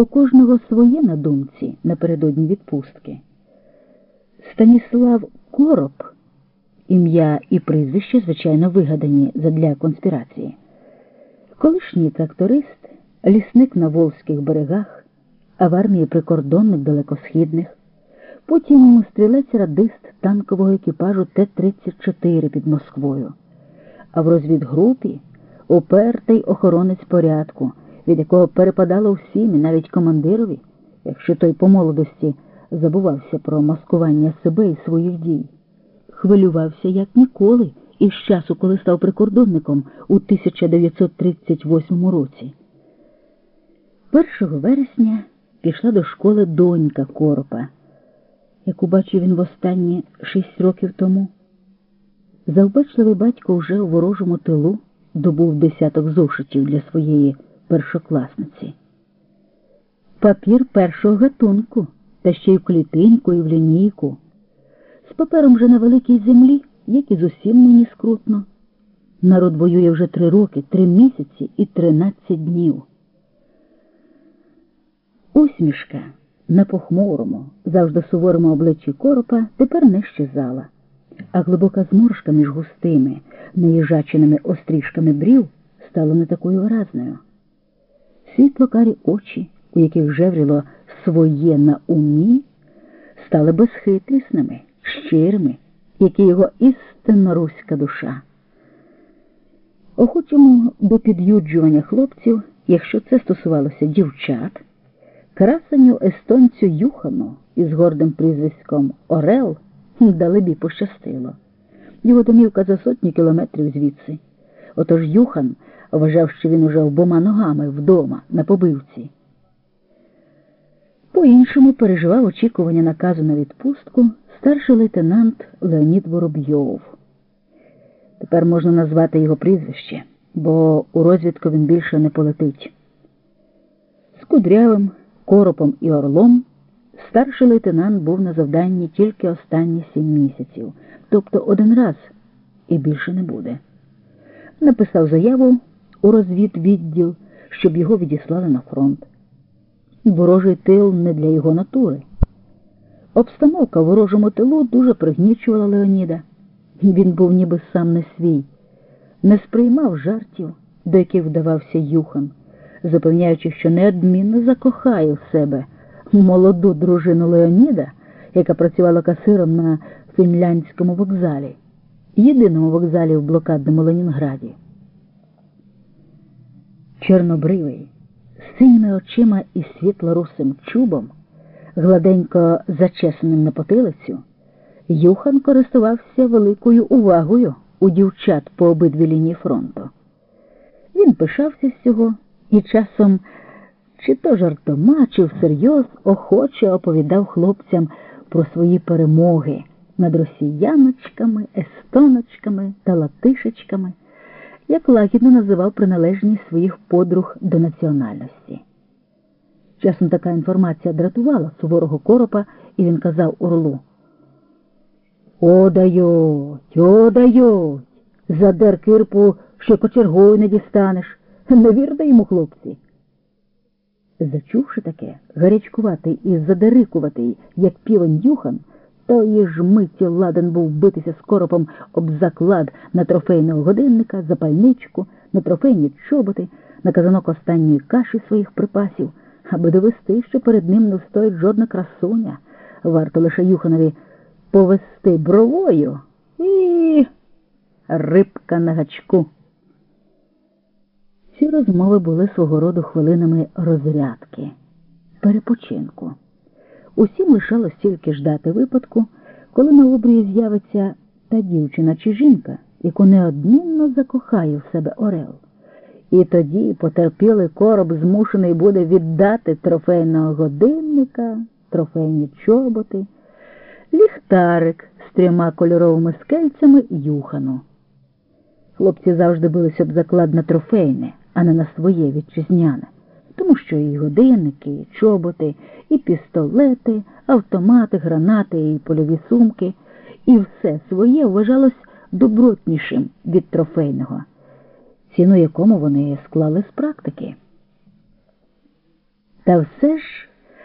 У кожного своє на думці напередодні відпустки. Станіслав Короб, ім'я і прізвище, звичайно, вигадані задля конспірації. Колишній тракторист, лісник на Волзьких берегах, а в армії прикордонник далекосхідних, потім стрілець-радист танкового екіпажу Т-34 під Москвою, а в розвідгрупі упертий охоронець порядку, від якого перепадало всім навіть командирові, якщо той по молодості забувався про маскування себе і своїх дій. Хвилювався як ніколи із часу, коли став прикордонником у 1938 році. 1 вересня пішла до школи донька Коропа, яку бачив він востаннє шість років тому. Завбачливий батько вже у ворожому тилу добув десяток зошитів для своєї першокласниці. Папір першого гатунку, та ще й в клітинку і в лінійку. З папером вже на великій землі, як і з усім нині скрутно. Народ воює вже три роки, три місяці і тринадцять днів. Усмішка на похмурому, завжди суворому обличчі коропа тепер не щезала, а глибока зморшка між густими, наїжаченими острішками брів стала не такою виразною. Світло карі очі, у яких жевріло своє на умі, стали безхитрісними, щирими, які його істинно руська душа. Охочому до під'юджування хлопців, якщо це стосувалося дівчат, красеню естонцю Юхану із гордим прізвиськом Орел далебі пощастило. Його домівка за сотні кілометрів звідси. Отож Юхан вважав, що він уже обома ногами вдома, на побивці. По-іншому переживав очікування наказу на відпустку старший лейтенант Леонід Воробйов. Тепер можна назвати його прізвище, бо у розвідку він більше не полетить. З кудрявим, коропом і орлом старший лейтенант був на завданні тільки останні сім місяців, тобто один раз і більше не буде. Написав заяву у розвідвідділ, щоб його відіслали на фронт. Ворожий тил не для його натури. Обстановка в ворожому тилу дуже пригнічувала Леоніда. Він був ніби сам не свій, не сприймав жартів, до яких вдавався Юхан, запевняючи, що неодмінно закохає в себе молоду дружину Леоніда, яка працювала касиром на фінляндському вокзалі, єдиному вокзалі в блокадному Ленінграді. Чорнобривий, з синіми очима і світло-русим чубом, гладенько зачесаним на потилицю, Юхан користувався великою увагою у дівчат по обидві лінії фронту. Він пишався з цього і часом, чи то жартома, чи всерйоз охоче оповідав хлопцям про свої перемоги над росіяночками, естоночками та латишечками як лагідно називав приналежність своїх подруг до національності. Часом така інформація дратувала суворого коропа, і він казав Орлу. О, дають, о. Задер кирпу, що кочергою не дістанеш. Не вірте йому, хлопці. Зачувши таке, гарячкуватий і задерикуватий, як півень юхан, Тої ж миті ладен був битися з коропом об заклад на трофейного годинника, запальничку, на трофейні чоботи, на казанок останньої каші своїх припасів, аби довести, що перед ним не встоїть жодна красуня. Варто лише Юханові повести бровою і рибка на гачку. Ці розмови були свого роду хвилинами розрядки, перепочинку. Усім лишалось тільки ждати випадку, коли на обрії з'явиться та дівчина чи жінка, яку неодмінно закохає в себе Орел. І тоді потерпілий короб змушений буде віддати трофейного годинника, трофейні чоботи, ліхтарик з трьома кольоровими скельцями юхану. Хлопці завжди билися б заклад на трофейне, а не на своє вітчизняне тому що і годинники, і чоботи, і пістолети, автомати, гранати, і польові сумки, і все своє вважалось добротнішим від трофейного, ціну якому вони склали з практики. Та все ж